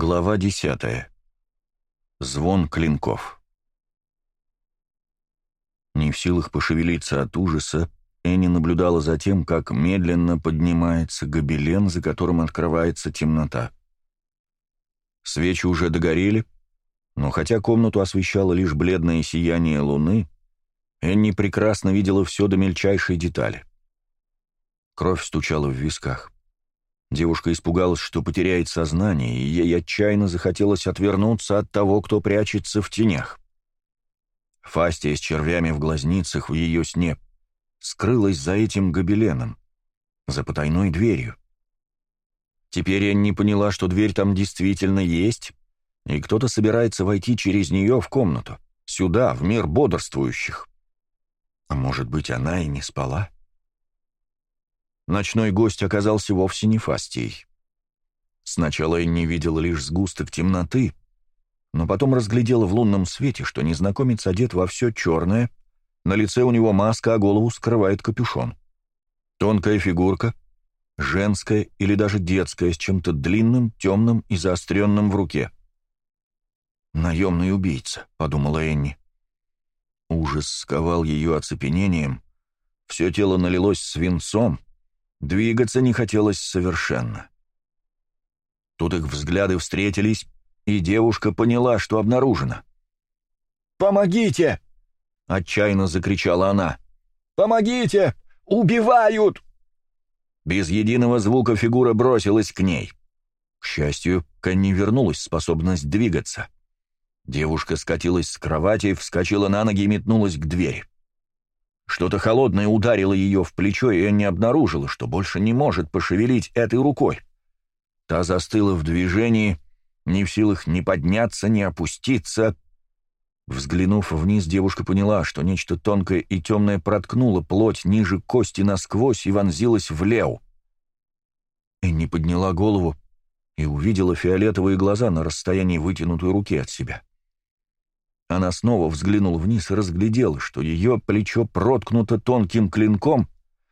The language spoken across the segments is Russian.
Глава 10. Звон клинков. Не в силах пошевелиться от ужаса, Энни наблюдала за тем, как медленно поднимается гобелен, за которым открывается темнота. Свечи уже догорели, но хотя комнату освещало лишь бледное сияние луны, Энни прекрасно видела все до мельчайшей детали. Кровь стучала в висках. Девушка испугалась, что потеряет сознание, и ей отчаянно захотелось отвернуться от того, кто прячется в тенях. Фастия с червями в глазницах в ее сне скрылась за этим гобеленом, за потайной дверью. Теперь я не поняла, что дверь там действительно есть, и кто-то собирается войти через нее в комнату, сюда, в мир бодрствующих. А может быть, она и не спала? — ночной гость оказался вовсе не Фастей. Сначала Энни видела лишь сгусток темноты, но потом разглядела в лунном свете, что незнакомец одет во все черное, на лице у него маска, а голову скрывает капюшон. Тонкая фигурка, женская или даже детская, с чем-то длинным, темным и заостренным в руке. «Наемный убийца», — подумала Энни. Ужас сковал ее оцепенением, все тело налилось свинцом — Двигаться не хотелось совершенно. Тут их взгляды встретились, и девушка поняла, что обнаружено. «Помогите!» — отчаянно закричала она. «Помогите! Убивают!» Без единого звука фигура бросилась к ней. К счастью, к Анне вернулась способность двигаться. Девушка скатилась с кровати, вскочила на ноги и метнулась к двери. Что-то холодное ударило ее в плечо, и не обнаружила, что больше не может пошевелить этой рукой. Та застыла в движении, не в силах ни подняться, ни опуститься. Взглянув вниз, девушка поняла, что нечто тонкое и темное проткнуло плоть ниже кости насквозь и вонзилось в лев. Энни подняла голову и увидела фиолетовые глаза на расстоянии вытянутой руки от себя. Она снова взглянула вниз и разглядела, что ее плечо проткнуто тонким клинком,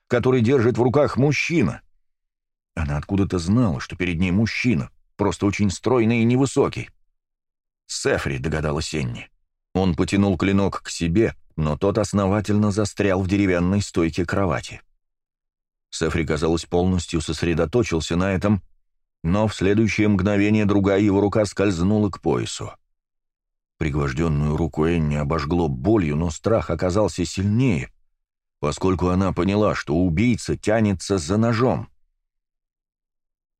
который держит в руках мужчина. Она откуда-то знала, что перед ней мужчина, просто очень стройный и невысокий. «Сефри», — догадалась Энни. Он потянул клинок к себе, но тот основательно застрял в деревянной стойке кровати. Сефри, казалось, полностью сосредоточился на этом, но в следующее мгновение другая его рука скользнула к поясу. Пригвожденную руку Энни обожгло болью, но страх оказался сильнее, поскольку она поняла, что убийца тянется за ножом.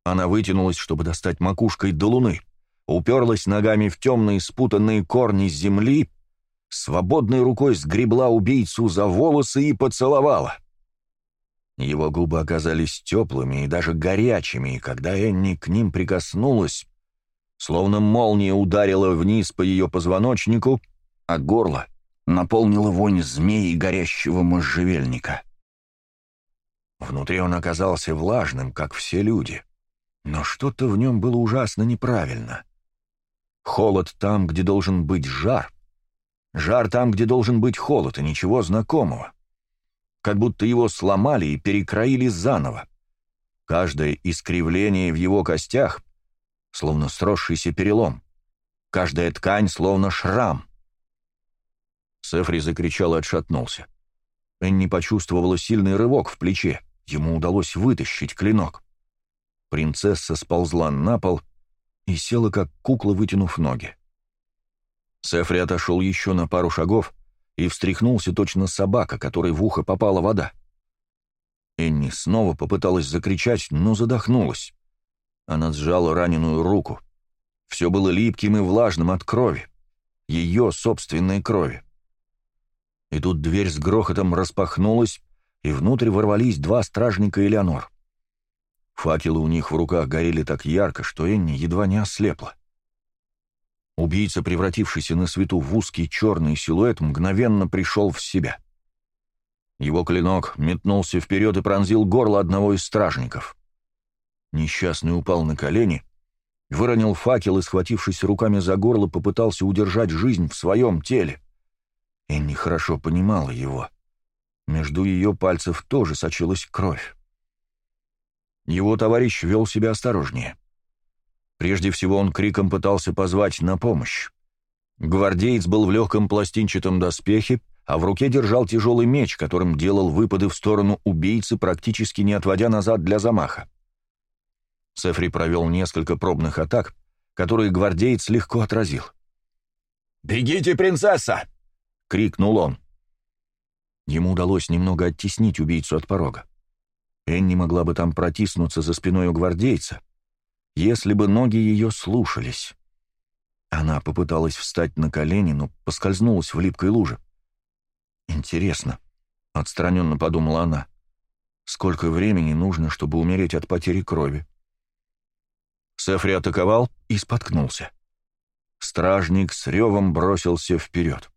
Она вытянулась, чтобы достать макушкой до луны, уперлась ногами в темные спутанные корни земли, свободной рукой сгребла убийцу за волосы и поцеловала. Его губы оказались теплыми и даже горячими, и когда Энни к ним прикоснулась, Словно молния ударила вниз по ее позвоночнику, а горло наполнило вонь змеи и горящего можжевельника. Внутри он оказался влажным, как все люди, но что-то в нем было ужасно неправильно. Холод там, где должен быть жар, жар там, где должен быть холод, и ничего знакомого. Как будто его сломали и перекроили заново. Каждое искривление в его костях словно сросшийся перелом. Каждая ткань словно шрам. Сефри закричал и отшатнулся. Энни почувствовала сильный рывок в плече. Ему удалось вытащить клинок. Принцесса сползла на пол и села, как кукла, вытянув ноги. Сефри отошел еще на пару шагов и встряхнулся точно собака, которой в ухо попала вода. Энни снова попыталась закричать, но задохнулась. Она сжала раненую руку. Все было липким и влажным от крови. Ее собственной крови. И тут дверь с грохотом распахнулась, и внутрь ворвались два стражника Элеонор. Факелы у них в руках горели так ярко, что Энни едва не ослепла. Убийца, превратившийся на свету в узкий черный силуэт, мгновенно пришел в себя. Его клинок метнулся вперед и пронзил горло одного из стражников. Несчастный упал на колени, выронил факел и, схватившись руками за горло, попытался удержать жизнь в своем теле. Энни хорошо понимала его. Между ее пальцев тоже сочилась кровь. Его товарищ вел себя осторожнее. Прежде всего он криком пытался позвать на помощь. Гвардеец был в легком пластинчатом доспехе, а в руке держал тяжелый меч, которым делал выпады в сторону убийцы, практически не отводя назад для замаха. Сефри провел несколько пробных атак, которые гвардеец легко отразил. «Бегите, принцесса!» — крикнул он. Ему удалось немного оттеснить убийцу от порога. Энни могла бы там протиснуться за спиной у гвардейца, если бы ноги ее слушались. Она попыталась встать на колени, но поскользнулась в липкой луже. «Интересно», — отстраненно подумала она, — «сколько времени нужно, чтобы умереть от потери крови?» Сефри атаковал и споткнулся. Стражник с ревом бросился вперед.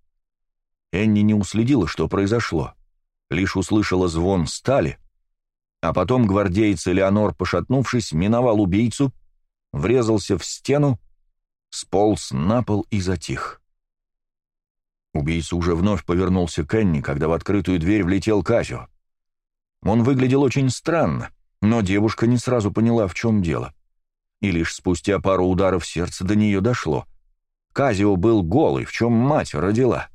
Энни не уследила, что произошло. Лишь услышала звон стали, а потом гвардеец Элеонор, пошатнувшись, миновал убийцу, врезался в стену, сполз на пол и затих. Убийца уже вновь повернулся к Энни, когда в открытую дверь влетел Казио. Он выглядел очень странно, но девушка не сразу поняла, в чем дело и лишь спустя пару ударов сердце до нее дошло. Казио был голый, в чем мать родила.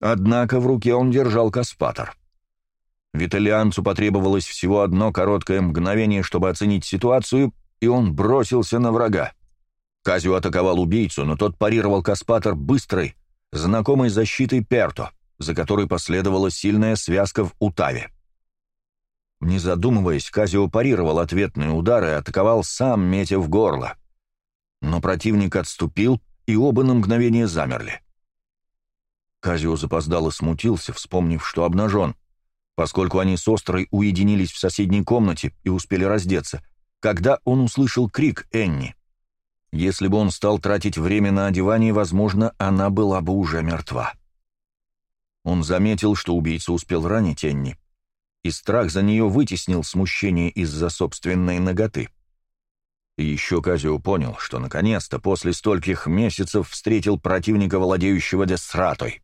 Однако в руке он держал Каспатор. Виталианцу потребовалось всего одно короткое мгновение, чтобы оценить ситуацию, и он бросился на врага. Казио атаковал убийцу, но тот парировал Каспатор быстрой, знакомой защитой Перто, за которой последовала сильная связка в Утаве. Не задумываясь, Казио парировал ответные удары и атаковал сам, метя в горло. Но противник отступил, и оба на мгновение замерли. Казио запоздало смутился, вспомнив, что обнажен, поскольку они с Острой уединились в соседней комнате и успели раздеться, когда он услышал крик Энни. Если бы он стал тратить время на одевание, возможно, она была бы уже мертва. Он заметил, что убийца успел ранить Энни, и страх за нее вытеснил смущение из-за собственной ноготы. И еще Казио понял, что наконец-то после стольких месяцев встретил противника, владеющего десратой.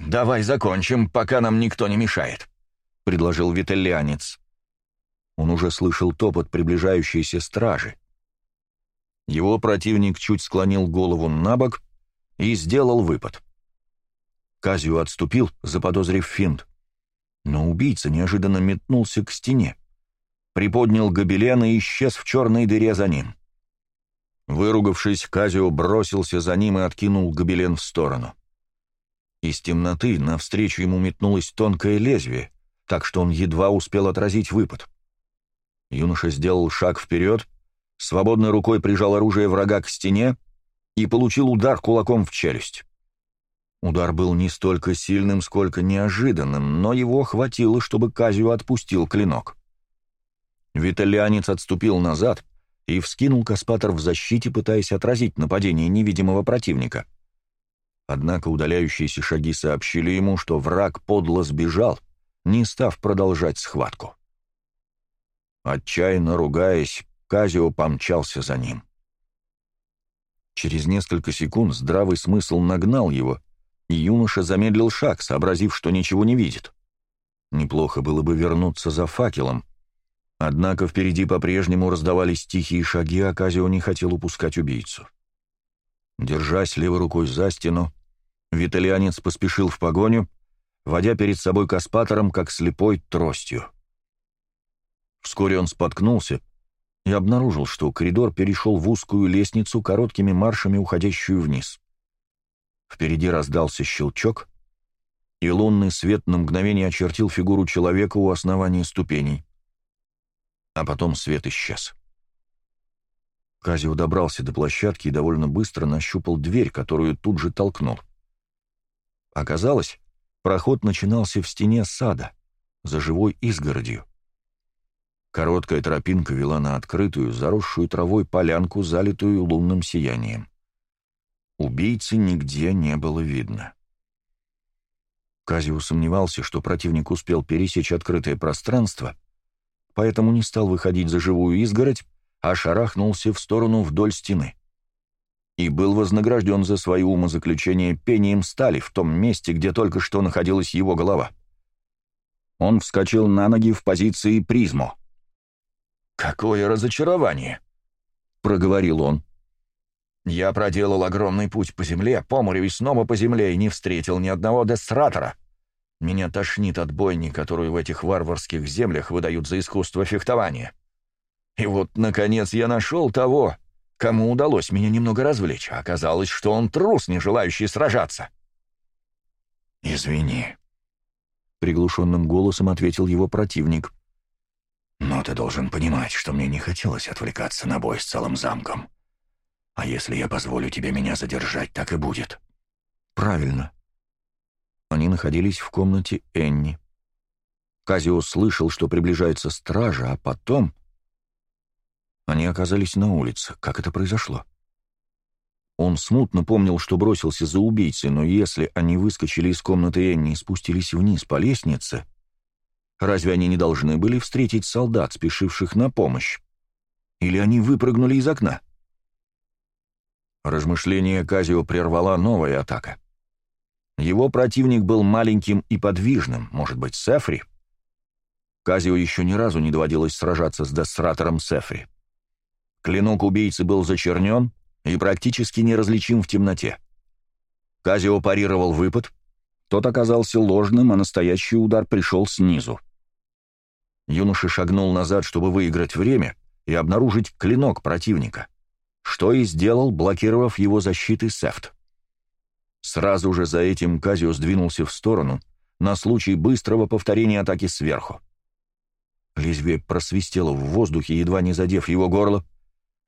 «Давай закончим, пока нам никто не мешает», — предложил виталянец. Он уже слышал топот приближающейся стражи. Его противник чуть склонил голову на бок и сделал выпад. Казио отступил, заподозрив финт. Но убийца неожиданно метнулся к стене, приподнял гобелен и исчез в черной дыре за ним. Выругавшись, Казио бросился за ним и откинул гобелен в сторону. Из темноты навстречу ему метнулось тонкое лезвие, так что он едва успел отразить выпад. Юноша сделал шаг вперед, свободной рукой прижал оружие врага к стене и получил удар кулаком в челюсть. Удар был не столько сильным, сколько неожиданным, но его хватило, чтобы Казю отпустил клинок. Виталианец отступил назад и вскинул Каспатор в защите, пытаясь отразить нападение невидимого противника. Однако удаляющиеся шаги сообщили ему, что враг подло сбежал, не став продолжать схватку. Отчаянно ругаясь, Казио помчался за ним. Через несколько секунд здравый смысл нагнал его — юноша замедлил шаг, сообразив, что ничего не видит. Неплохо было бы вернуться за факелом, однако впереди по-прежнему раздавались тихие шаги, а Казио не хотел упускать убийцу. Держась левой рукой за стену, виталианец поспешил в погоню, водя перед собой Каспатором, как слепой, тростью. Вскоре он споткнулся и обнаружил, что коридор перешел в узкую лестницу, короткими маршами уходящую вниз. Впереди раздался щелчок, и лунный свет на мгновение очертил фигуру человека у основания ступеней. А потом свет исчез. Казио добрался до площадки и довольно быстро нащупал дверь, которую тут же толкнул. Оказалось, проход начинался в стене сада, за живой изгородью. Короткая тропинка вела на открытую, заросшую травой полянку, залитую лунным сиянием. Убийцы нигде не было видно. Казио сомневался, что противник успел пересечь открытое пространство, поэтому не стал выходить за живую изгородь, а шарахнулся в сторону вдоль стены. И был вознагражден за свое умозаключение пением стали в том месте, где только что находилась его голова. Он вскочил на ноги в позиции призму. «Какое разочарование!» — проговорил он. Я проделал огромный путь по земле, по морю и снова по земле, и не встретил ни одного дестратора. Меня тошнит от бойни, которую в этих варварских землях выдают за искусство фехтования. И вот, наконец, я нашел того, кому удалось меня немного развлечь. А оказалось, что он трус, не желающий сражаться. «Извини», — приглушенным голосом ответил его противник. «Но ты должен понимать, что мне не хотелось отвлекаться на бой с целым замком». А если я позволю тебе меня задержать, так и будет». «Правильно». Они находились в комнате Энни. Казио слышал, что приближается стража, а потом... Они оказались на улице. Как это произошло? Он смутно помнил, что бросился за убийцей, но если они выскочили из комнаты Энни и спустились вниз по лестнице, разве они не должны были встретить солдат, спешивших на помощь? Или они выпрыгнули из окна? — Размышление Казио прервала новая атака. Его противник был маленьким и подвижным, может быть, Сефри? Казио еще ни разу не доводилось сражаться с десратором Сефри. Клинок убийцы был зачернен и практически неразличим в темноте. Казио парировал выпад, тот оказался ложным, а настоящий удар пришел снизу. Юноша шагнул назад, чтобы выиграть время и обнаружить клинок противника что и сделал, блокировав его защиты Сефт. Сразу же за этим Казио сдвинулся в сторону на случай быстрого повторения атаки сверху. Лезвие просвистело в воздухе, едва не задев его горло,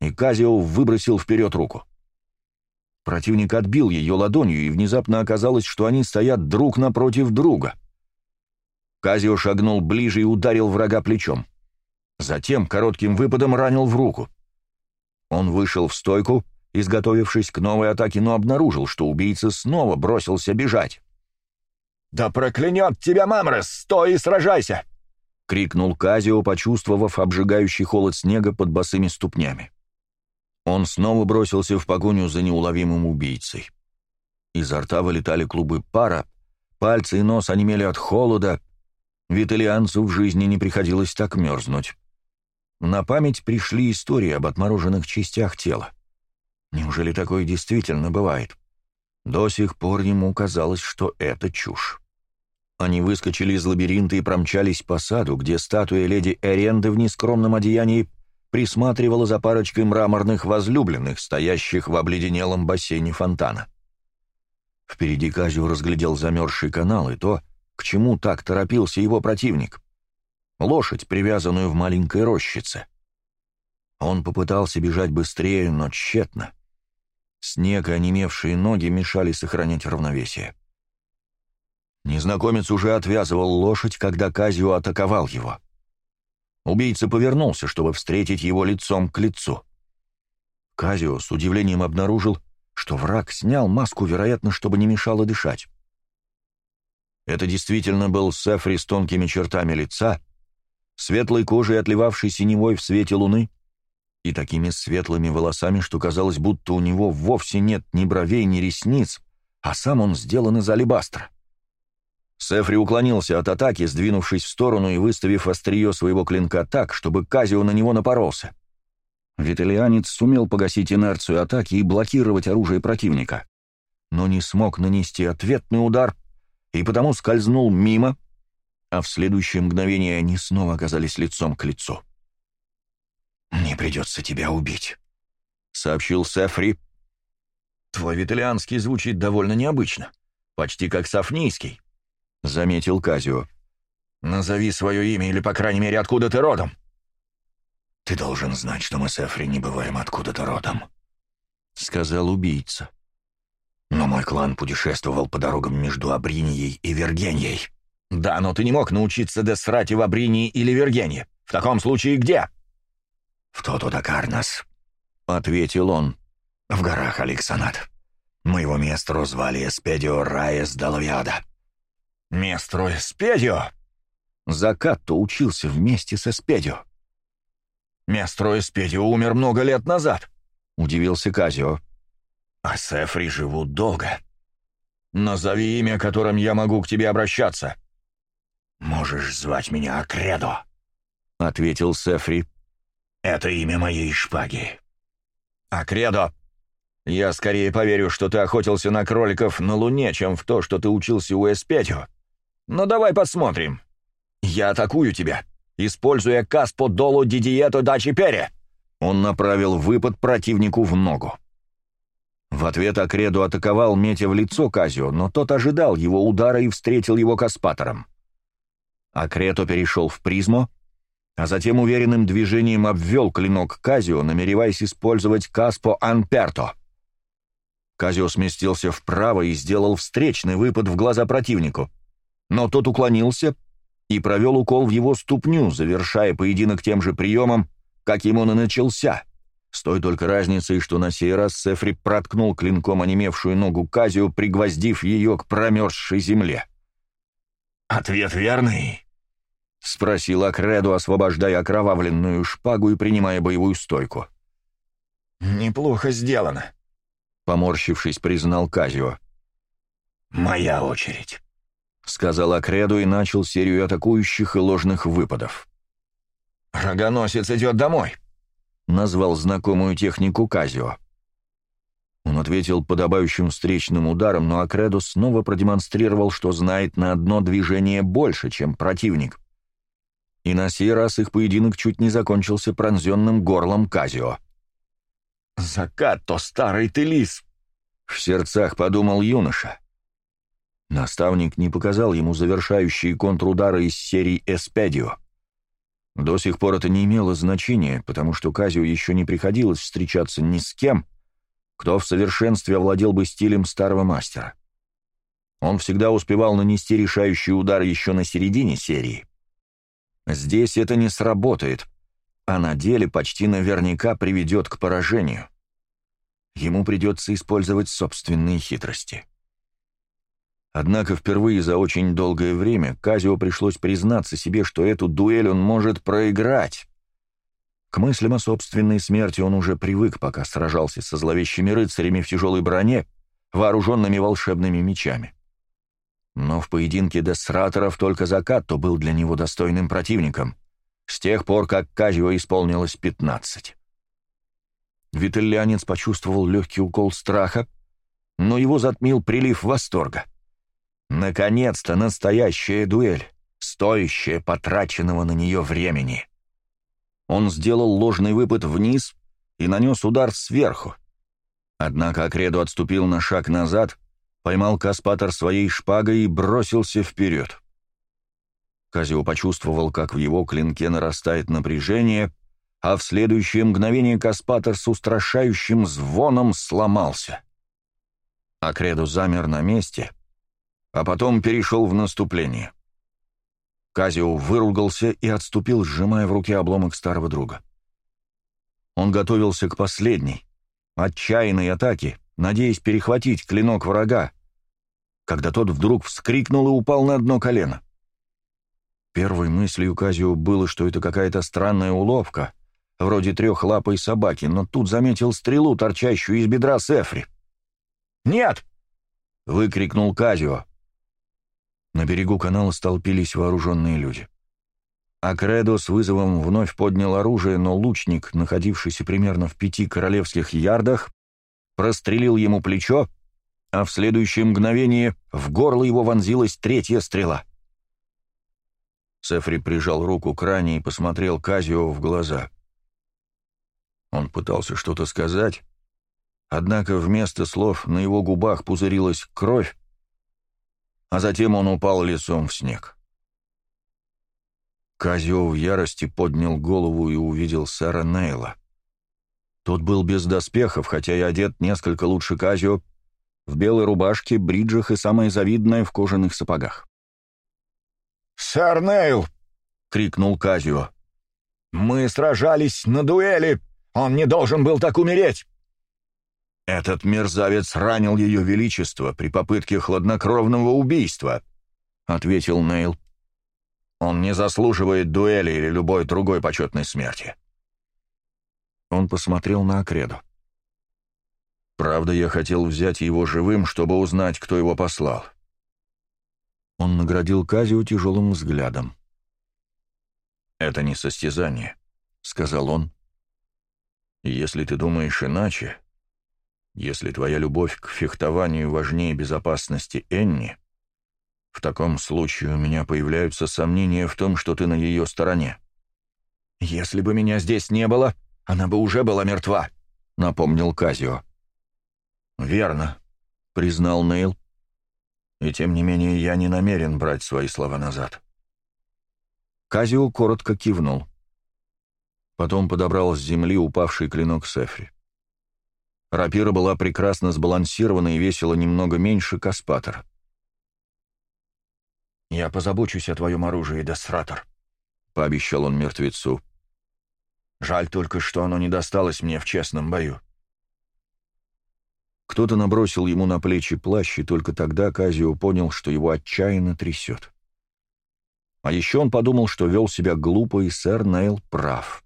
и Казио выбросил вперед руку. Противник отбил ее ладонью, и внезапно оказалось, что они стоят друг напротив друга. Казио шагнул ближе и ударил врага плечом. Затем коротким выпадом ранил в руку — он вышел в стойку, изготовившись к новой атаке, но обнаружил, что убийца снова бросился бежать. «Да проклянет тебя, Мамрес! Стой и сражайся!» — крикнул Казио, почувствовав обжигающий холод снега под босыми ступнями. Он снова бросился в погоню за неуловимым убийцей. Изо рта вылетали клубы пара, пальцы и нос онемели от холода. Виталианцу в жизни не приходилось так мерзнуть на память пришли истории об отмороженных частях тела. Неужели такое действительно бывает? До сих пор ему казалось, что это чушь. Они выскочили из лабиринта и промчались по саду, где статуя леди Эренды в нескромном одеянии присматривала за парочкой мраморных возлюбленных, стоящих в обледенелом бассейне фонтана. Впереди Казю разглядел замерзший канал и то, к чему так торопился его противник лошадь, привязанную в маленькой рощице. Он попытался бежать быстрее, но тщетно. Снег и онемевшие ноги мешали сохранять равновесие. Незнакомец уже отвязывал лошадь, когда Казио атаковал его. Убийца повернулся, чтобы встретить его лицом к лицу. Казио с удивлением обнаружил, что враг снял маску, вероятно, чтобы не мешало дышать. Это действительно был Сефри с тонкими чертами лица — светлой кожей, отливавшей синевой в свете луны, и такими светлыми волосами, что казалось, будто у него вовсе нет ни бровей, ни ресниц, а сам он сделан из алебастра. Сефри уклонился от атаки, сдвинувшись в сторону и выставив острие своего клинка так, чтобы Казио на него напоролся. Виталианец сумел погасить инерцию атаки и блокировать оружие противника, но не смог нанести ответный удар и потому скользнул мимо, а в следующее мгновение они снова оказались лицом к лицу. «Мне придется тебя убить», — сообщил Сефри. «Твой виталианский звучит довольно необычно, почти как сафнийский», — заметил Казио. «Назови свое имя или, по крайней мере, откуда ты родом». «Ты должен знать, что мы с Эфри не бываем откуда-то родом», — сказал убийца. «Но мой клан путешествовал по дорогам между Абринией и Вергенией. «Да, но ты не мог научиться Десрате в Абринии или Вергене. В таком случае где?» «В Тотуда Карнас», — ответил он. «В горах, Алексанат. Моего местру звали Эспедио Раес Далавиада». «Местру Эспедио?» Закат-то учился вместе с Эспедио. «Местру Эспедио умер много лет назад», — удивился Казио. «А Сефри живут долго. Назови имя, которым я могу к тебе обращаться». «Можешь звать меня Акредо», — ответил Сефри. «Это имя моей шпаги». «Акредо, я скорее поверю, что ты охотился на кроликов на Луне, чем в то, что ты учился у Эспетю. Но ну, давай посмотрим. Я атакую тебя, используя Каспо Долу Дидиету, Дачи Пере». Он направил выпад противнику в ногу. В ответ Акреду атаковал, метя в лицо Казио, но тот ожидал его удара и встретил его Каспатором а Крето перешел в призму, а затем уверенным движением обвел клинок Казио, намереваясь использовать Каспо Анперто. Казио сместился вправо и сделал встречный выпад в глаза противнику, но тот уклонился и провел укол в его ступню, завершая поединок тем же приемом, каким он и начался, с той только разницей, что на сей раз Сефри проткнул клинком онемевшую ногу Казио, пригвоздив ее к промерзшей земле. «Ответ верный», — спросил Акреду, освобождая окровавленную шпагу и принимая боевую стойку. «Неплохо сделано», — поморщившись, признал Казио. «Моя очередь», — сказал Акреду и начал серию атакующих и ложных выпадов. «Рогоносец идет домой», — назвал знакомую технику Казио. Он ответил подобающим встречным ударом, но Акреду снова продемонстрировал, что знает на одно движение больше, чем противник — и на сей раз их поединок чуть не закончился пронзенным горлом Казио. «Закат-то, старый ты лис!» — в сердцах подумал юноша. Наставник не показал ему завершающие контрудары из серии «Эспедио». До сих пор это не имело значения, потому что Казио еще не приходилось встречаться ни с кем, кто в совершенстве овладел бы стилем старого мастера. Он всегда успевал нанести решающий удар еще на середине серии — Здесь это не сработает, а на деле почти наверняка приведет к поражению. Ему придется использовать собственные хитрости. Однако впервые за очень долгое время Казио пришлось признаться себе, что эту дуэль он может проиграть. К мыслям о собственной смерти он уже привык, пока сражался со зловещими рыцарями в тяжелой броне, вооруженными волшебными мечами. Но в поединке десраторов только закат то был для него достойным противником, с тех пор, как Казио исполнилось 15. Витальянец почувствовал легкий укол страха, но его затмил прилив восторга. Наконец-то настоящая дуэль, стоящая потраченного на нее времени. Он сделал ложный выпад вниз и нанес удар сверху. Однако Акредо отступил на шаг назад — поймал Каспатор своей шпагой и бросился вперед. Казио почувствовал, как в его клинке нарастает напряжение, а в следующее мгновение Каспатор с устрашающим звоном сломался. Акредо замер на месте, а потом перешел в наступление. Казио выругался и отступил, сжимая в руке обломок старого друга. Он готовился к последней, отчаянной атаке — надеясь перехватить клинок врага, когда тот вдруг вскрикнул и упал на одно колено. Первой мыслью Казио было, что это какая-то странная уловка, вроде трехлапой собаки, но тут заметил стрелу, торчащую из бедра Сефри. «Нет!» — выкрикнул Казио. На берегу канала столпились вооруженные люди. Акредо с вызовом вновь поднял оружие, но лучник, находившийся примерно в пяти королевских ярдах, прострелил ему плечо, а в следующее мгновение в горло его вонзилась третья стрела. Сефри прижал руку к ране и посмотрел Казио в глаза. Он пытался что-то сказать, однако вместо слов на его губах пузырилась кровь, а затем он упал лицом в снег. Казио в ярости поднял голову и увидел сэра Нейла. Тот был без доспехов, хотя и одет несколько лучше Казио, в белой рубашке, бриджах и самое завидное в кожаных сапогах. «Сэр Нейл!» — крикнул Казио. «Мы сражались на дуэли! Он не должен был так умереть!» «Этот мерзавец ранил ее величество при попытке хладнокровного убийства», — ответил Нейл. «Он не заслуживает дуэли или любой другой почетной смерти». Он посмотрел на Акреду. «Правда, я хотел взять его живым, чтобы узнать, кто его послал». Он наградил Казио тяжелым взглядом. «Это не состязание», — сказал он. «Если ты думаешь иначе, если твоя любовь к фехтованию важнее безопасности Энни, в таком случае у меня появляются сомнения в том, что ты на ее стороне». «Если бы меня здесь не было», она бы уже была мертва», — напомнил Казио. «Верно», — признал Нейл. «И тем не менее я не намерен брать свои слова назад». Казио коротко кивнул. Потом подобрал с земли упавший клинок Сефри. Рапира была прекрасно сбалансирована и весила немного меньше Каспатора. «Я позабочусь о твоем оружии, Десратор», — пообещал он мертвецу. Жаль только, что оно не досталось мне в честном бою. Кто-то набросил ему на плечи плащ, и только тогда Казио понял, что его отчаянно трясет. А еще он подумал, что вел себя глупо, и сэр Нейл прав.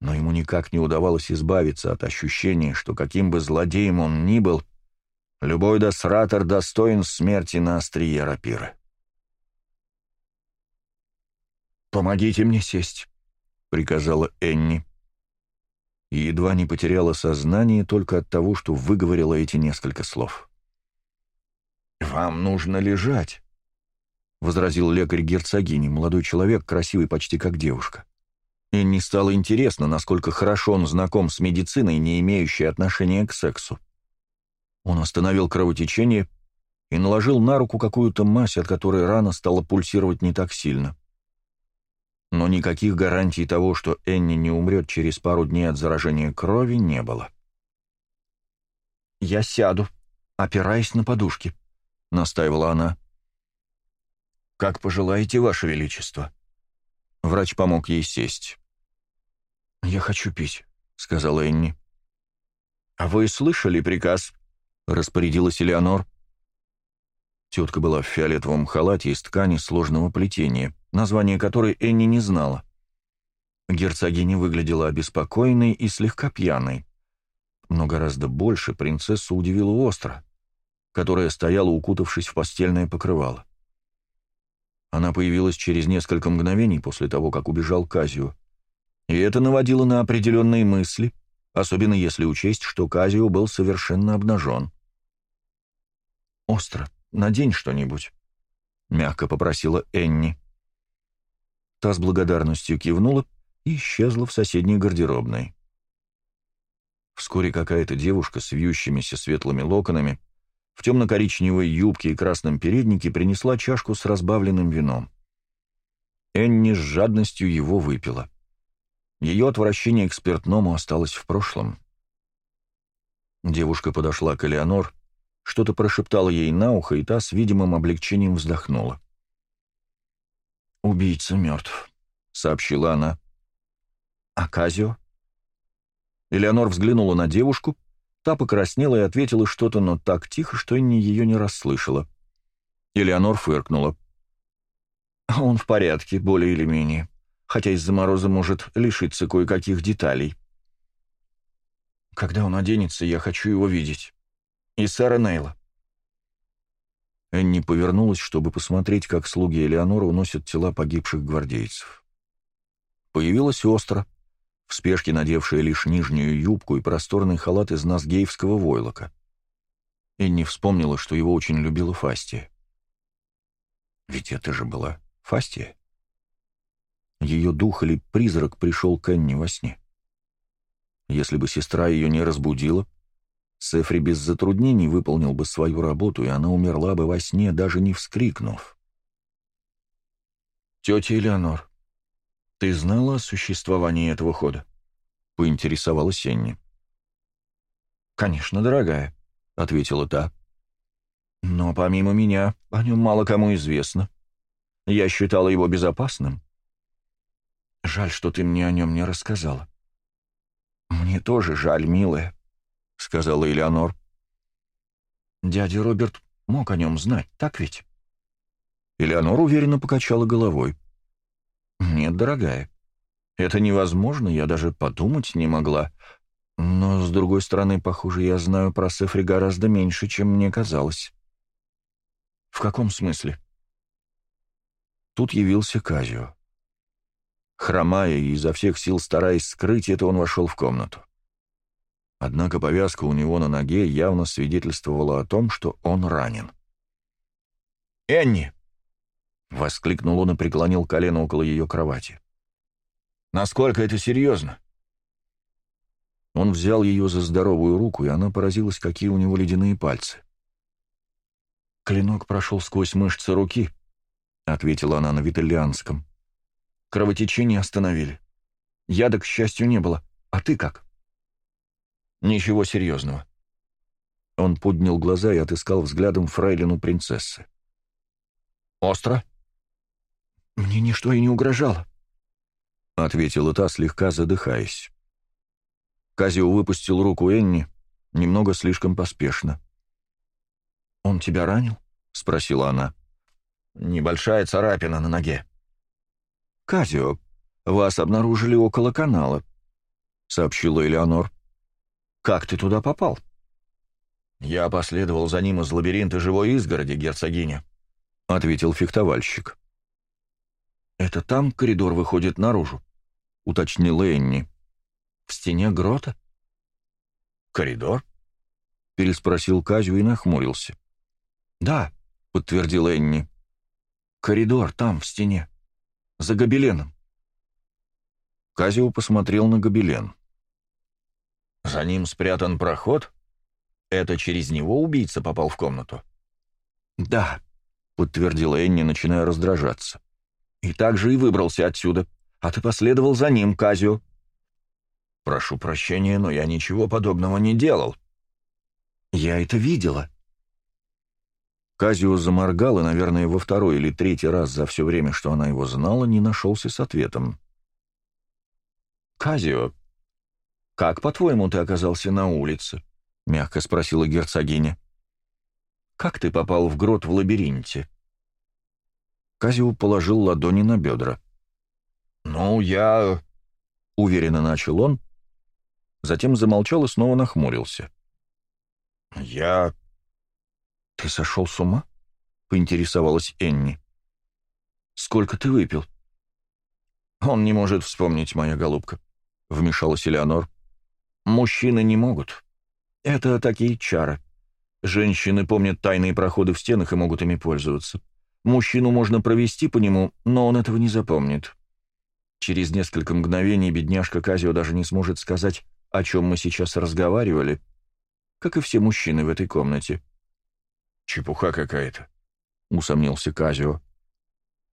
Но ему никак не удавалось избавиться от ощущения, что каким бы злодеем он ни был, любой досратор достоин смерти на острие рапиры. «Помогите мне сесть», приказала Энни. И едва не потеряла сознание только от того, что выговорила эти несколько слов. «Вам нужно лежать», — возразил лекарь герцогини, молодой человек, красивый почти как девушка. Энни стало интересно, насколько хорошо он знаком с медициной, не имеющей отношения к сексу. Он остановил кровотечение и наложил на руку какую-то мазь, от которой рана стала пульсировать не так сильно. — но никаких гарантий того, что Энни не умрет через пару дней от заражения крови, не было. «Я сяду, опираясь на подушки», — настаивала она. «Как пожелаете, Ваше Величество». Врач помог ей сесть. «Я хочу пить», — сказала Энни. «А вы слышали приказ?» — распорядилась Элеонор. Тетка была в фиолетовом халате из ткани сложного плетения, название которой Энни не знала. Герцогиня выглядела обеспокоенной и слегка пьяной. Но гораздо больше принцессу удивила остро, которая стояла, укутавшись в постельное покрывало. Она появилась через несколько мгновений после того, как убежал Казио. И это наводило на определенные мысли, особенно если учесть, что Казио был совершенно обнажен. «Остро», надень что-нибудь», — мягко попросила Энни. Та с благодарностью кивнула и исчезла в соседней гардеробной. Вскоре какая-то девушка с вьющимися светлыми локонами в темно-коричневой юбке и красном переднике принесла чашку с разбавленным вином. Энни с жадностью его выпила. Ее отвращение к спиртному осталось в прошлом. Девушка подошла к Элеонор что-то прошептал ей на ухо, и та с видимым облегчением вздохнула. «Убийца мертв», — сообщила она. «Аказио?» Элеонор взглянула на девушку, та покраснела и ответила что-то, но так тихо, что Энни ее не расслышала. Элеонор фыркнула. «Он в порядке, более или менее, хотя из-за мороза может лишиться кое-каких деталей». «Когда он оденется, я хочу его видеть» и Сара Нейла». Энни повернулась, чтобы посмотреть, как слуги Элеонора уносят тела погибших гвардейцев. Появилась остро, в спешке надевшая лишь нижнюю юбку и просторный халат из назгеевского войлока. Энни вспомнила, что его очень любила Фастия. Ведь это же была Фастия. Ее дух или призрак пришел к Энни во сне. Если бы сестра ее не разбудила, Сефри без затруднений выполнил бы свою работу, и она умерла бы во сне, даже не вскрикнув. «Тетя Элеонор, ты знала о существовании этого хода?» — поинтересовалась Энни. «Конечно, дорогая», — ответила та. «Но помимо меня о нем мало кому известно. Я считала его безопасным. Жаль, что ты мне о нем не рассказала». «Мне тоже жаль, милая», — сказала Элеонор. «Дядя Роберт мог о нем знать, так ведь?» Элеонор уверенно покачала головой. «Нет, дорогая, это невозможно, я даже подумать не могла. Но, с другой стороны, похоже, я знаю про Сефри гораздо меньше, чем мне казалось». «В каком смысле?» Тут явился Казио. Хромая и изо всех сил стараясь скрыть это, он вошел в комнату. Однако повязка у него на ноге явно свидетельствовала о том, что он ранен. «Энни!» — воскликнул он и преклонил колено около ее кровати. «Насколько это серьезно?» Он взял ее за здоровую руку, и она поразилась, какие у него ледяные пальцы. «Клинок прошел сквозь мышцы руки», — ответила она на витальянском. «Кровотечение остановили. Яда, к счастью, не было. А ты как?» Ничего серьезного. Он поднял глаза и отыскал взглядом фрейлину принцессы. «Остро?» «Мне ничто и не угрожало», — ответила та, слегка задыхаясь. Казио выпустил руку Энни, немного слишком поспешно. «Он тебя ранил?» — спросила она. «Небольшая царапина на ноге». «Казио, вас обнаружили около канала», — сообщила Элеонор. Как ты туда попал?» «Я последовал за ним из лабиринта живой изгороди, герцогиня», — ответил фехтовальщик. «Это там коридор выходит наружу», — уточнил Энни. «В стене грота?» «Коридор?» — переспросил Казю и нахмурился. «Да», — подтвердил Энни. «Коридор там, в стене. За гобеленом». Казио посмотрел на гобелен. За ним спрятан проход? Это через него убийца попал в комнату? Да, подтвердила Энни, начиная раздражаться. И так же и выбрался отсюда. А ты последовал за ним, Казио. Прошу прощения, но я ничего подобного не делал. Я это видела. Казио заморгал и, наверное, во второй или третий раз за все время, что она его знала, не нашелся с ответом. «Казио», «Как, по-твоему, ты оказался на улице?» — мягко спросила герцогиня. «Как ты попал в грот в лабиринте?» Казиу положил ладони на бедра. «Ну, я...» — уверенно начал он, затем замолчал и снова нахмурился. «Я...» «Ты сошел с ума?» — поинтересовалась Энни. «Сколько ты выпил?» «Он не может вспомнить, моя голубка», — вмешалась Элеонор. Мужчины не могут. Это такие чары. Женщины помнят тайные проходы в стенах и могут ими пользоваться. Мужчину можно провести по нему, но он этого не запомнит. Через несколько мгновений бедняжка Казио даже не сможет сказать, о чем мы сейчас разговаривали, как и все мужчины в этой комнате. «Чепуха какая-то», — усомнился Казио.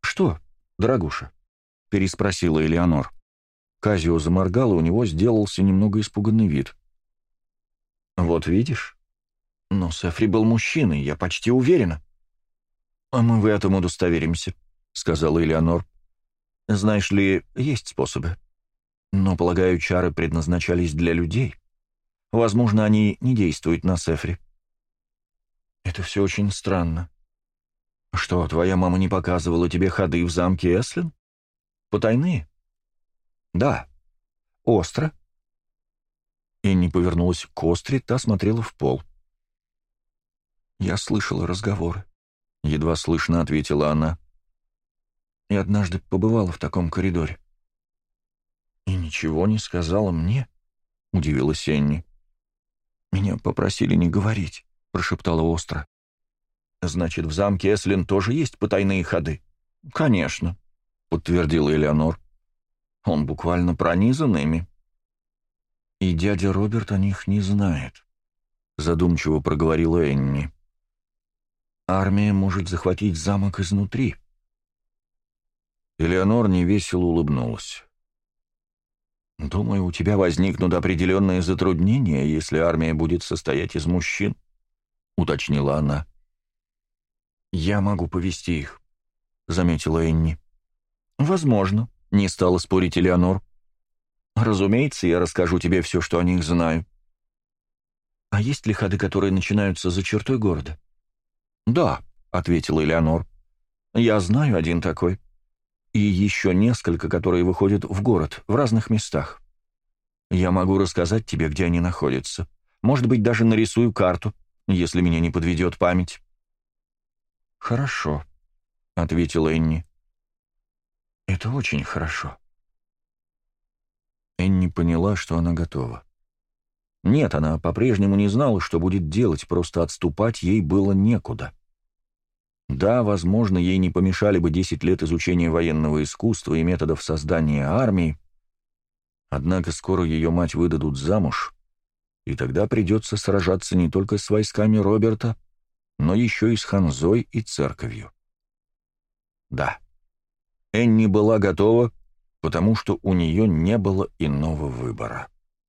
«Что, дорогуша?» — переспросила Элеонор. Казио заморгал, и у него сделался немного испуганный вид. «Вот видишь? Но Сефри был мужчиной, я почти уверена». «А мы в этом удостоверимся», — сказала Элеонор. «Знаешь ли, есть способы. Но, полагаю, чары предназначались для людей. Возможно, они не действуют на Сефри». «Это все очень странно», «Что, твоя мама не показывала тебе ходы в замке Эслин? Потайные?» «Да, остро». Энни повернулась к остре, та смотрела в пол. «Я слышала разговоры», — едва слышно ответила она. «И однажды побывала в таком коридоре». «И ничего не сказала мне?» — удивилась Энни. «Меня попросили не говорить», — прошептала Остра. «Значит, в замке Эслин тоже есть потайные ходы?» «Конечно», — подтвердила Элеонор. Он буквально пронизан ими. «И дядя Роберт о них не знает», — задумчиво проговорила Энни. «Армия может захватить замок изнутри». Элеонор невесело улыбнулась. «Думаю, у тебя возникнут определенные затруднения, если армия будет состоять из мужчин», — уточнила она. «Я могу повести их», — заметила Энни. «Возможно», не стала спорить Элеонор. «Разумеется, я расскажу тебе все, что о них знаю». «А есть ли ходы, которые начинаются за чертой города?» «Да», — ответила Элеонор. «Я знаю один такой. И еще несколько, которые выходят в город, в разных местах. Я могу рассказать тебе, где они находятся. Может быть, даже нарисую карту, если меня не подведет память». «Хорошо», — ответила Энни. Это очень хорошо. Энни поняла, что она готова. Нет, она по-прежнему не знала, что будет делать, просто отступать ей было некуда. Да, возможно, ей не помешали бы 10 лет изучения военного искусства и методов создания армии, однако скоро ее мать выдадут замуж, и тогда придется сражаться не только с войсками Роберта, но еще и с Ханзой и церковью. Да. Энни была готова, потому что у нее не было иного выбора.